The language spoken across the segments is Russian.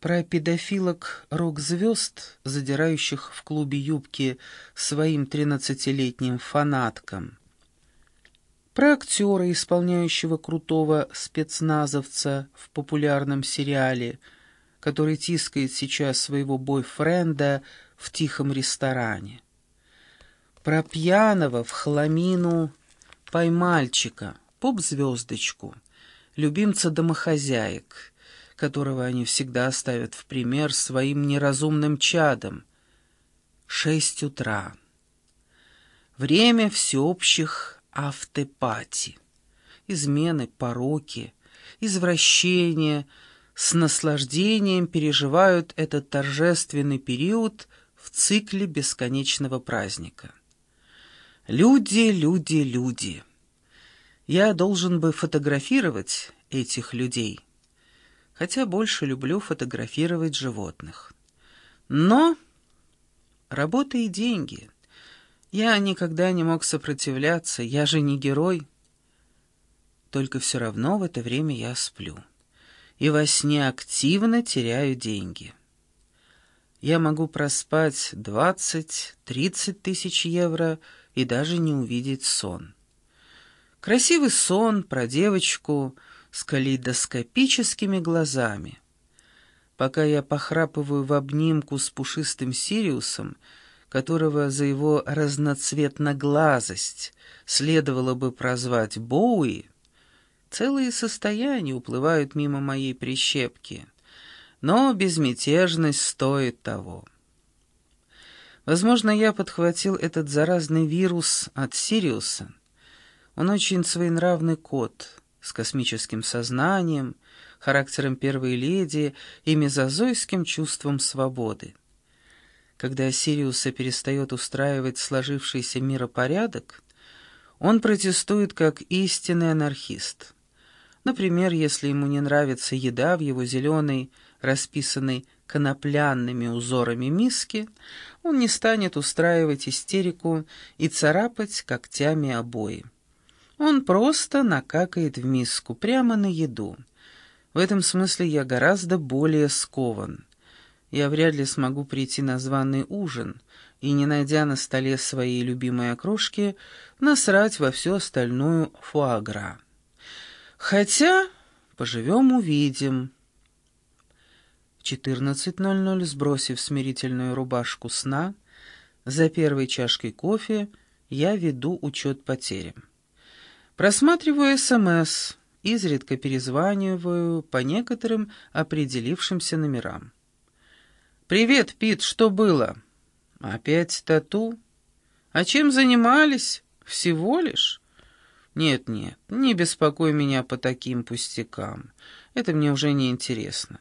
про педофилок рок-звезд, задирающих в клубе юбки своим тринадцатилетним фанаткам, про актера, исполняющего крутого спецназовца в популярном сериале, который тискает сейчас своего бойфренда в тихом ресторане, про пьяного в хламину поймальчика, поп-звездочку, любимца домохозяек — которого они всегда ставят в пример своим неразумным чадом. Шесть утра. Время всеобщих автопати. Измены, пороки, извращения с наслаждением переживают этот торжественный период в цикле бесконечного праздника. Люди, люди, люди. Я должен бы фотографировать этих людей хотя больше люблю фотографировать животных. Но работа и деньги. Я никогда не мог сопротивляться, я же не герой. Только все равно в это время я сплю. И во сне активно теряю деньги. Я могу проспать двадцать-тридцать тысяч евро и даже не увидеть сон. Красивый сон про девочку — с калейдоскопическими глазами. Пока я похрапываю в обнимку с пушистым Сириусом, которого за его разноцветноглазость следовало бы прозвать Боуи, целые состояния уплывают мимо моей прищепки, но безмятежность стоит того. Возможно, я подхватил этот заразный вирус от Сириуса. Он очень своенравный кот — с космическим сознанием, характером первой леди и мезозойским чувством свободы. Когда Сириуса перестает устраивать сложившийся миропорядок, он протестует как истинный анархист. Например, если ему не нравится еда в его зеленой, расписанной коноплянными узорами миске, он не станет устраивать истерику и царапать когтями обои. Он просто накакает в миску, прямо на еду. В этом смысле я гораздо более скован. Я вряд ли смогу прийти на званый ужин и, не найдя на столе своей любимой окрошки, насрать во всю остальную фуагра. Хотя поживем-увидим. В 14.00, сбросив смирительную рубашку сна, за первой чашкой кофе я веду учет потерям. Просматриваю СМС, изредка перезваниваю по некоторым определившимся номерам. «Привет, Пит, что было?» «Опять тату?» «А чем занимались? Всего лишь?» «Нет-нет, не беспокой меня по таким пустякам. Это мне уже не интересно».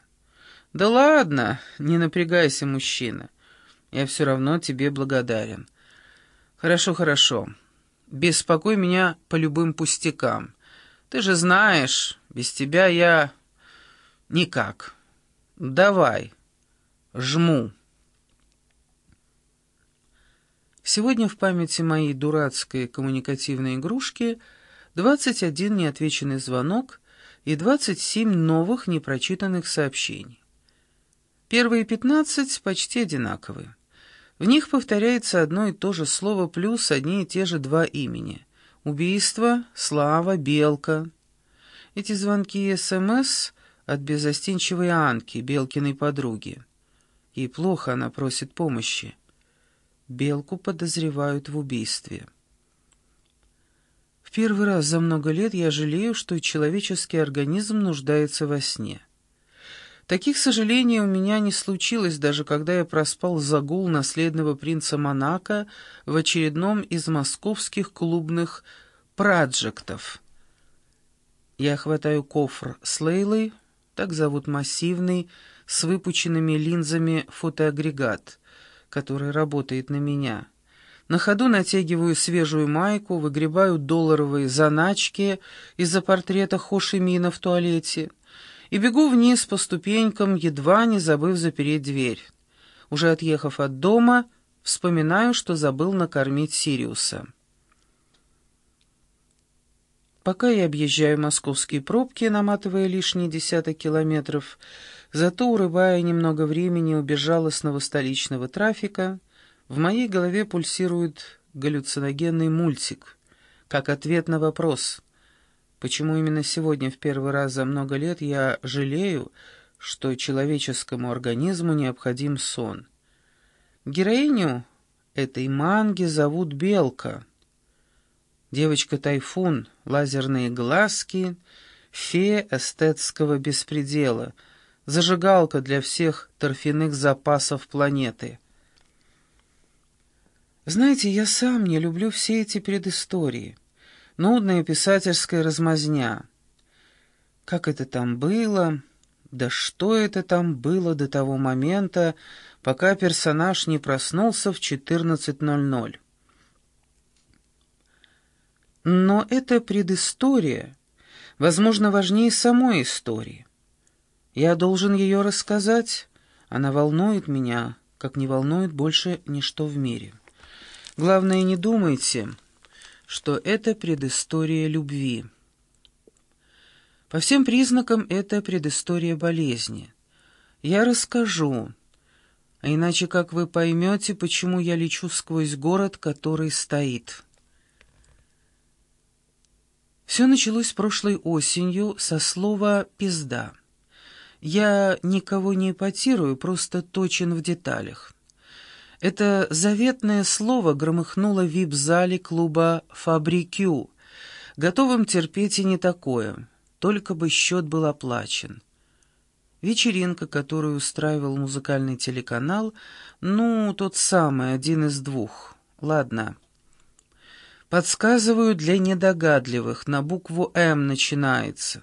«Да ладно, не напрягайся, мужчина. Я все равно тебе благодарен». «Хорошо, хорошо. Беспокой меня по любым пустякам. Ты же знаешь, без тебя я... никак. Давай. Жму. Сегодня в памяти моей дурацкой коммуникативной игрушки 21 неотвеченный звонок и 27 новых непрочитанных сообщений. Первые 15 почти одинаковые. В них повторяется одно и то же слово плюс одни и те же два имени. Убийство, слава, белка. Эти звонки и СМС от безостенчивой Анки, Белкиной подруги. Ей плохо, она просит помощи. Белку подозревают в убийстве. В первый раз за много лет я жалею, что человеческий организм нуждается во сне. Таких сожалений у меня не случилось, даже когда я проспал загул наследного принца Монако в очередном из московских клубных праджектов. Я хватаю кофр с Лейлой, так зовут массивный, с выпученными линзами фотоагрегат, который работает на меня. На ходу натягиваю свежую майку, выгребаю долларовые заначки из-за портрета Хошимина в туалете — и бегу вниз по ступенькам, едва не забыв запереть дверь. Уже отъехав от дома, вспоминаю, что забыл накормить Сириуса. Пока я объезжаю московские пробки, наматывая лишние десяток километров, зато, урывая немного времени у безжалостного столичного трафика, в моей голове пульсирует галлюциногенный мультик, как ответ на вопрос, почему именно сегодня в первый раз за много лет я жалею, что человеческому организму необходим сон. Героиню этой манги зовут Белка. Девочка-тайфун, лазерные глазки, фея эстетского беспредела, зажигалка для всех торфяных запасов планеты. Знаете, я сам не люблю все эти предыстории. Нудная писательская размазня. Как это там было? Да что это там было до того момента, пока персонаж не проснулся в 14.00? Но это предыстория, возможно, важнее самой истории. Я должен ее рассказать. Она волнует меня, как не волнует больше ничто в мире. Главное, не думайте, что это предыстория любви. По всем признакам это предыстория болезни. Я расскажу, а иначе как вы поймете, почему я лечу сквозь город, который стоит. Все началось прошлой осенью со слова «пизда». Я никого не эпатирую, просто точен в деталях. Это заветное слово громыхнуло в вип-зале клуба «Фабрикю», готовым терпеть и не такое, только бы счет был оплачен. Вечеринка, которую устраивал музыкальный телеканал, ну, тот самый, один из двух. Ладно. Подсказываю для недогадливых, на букву «М» начинается.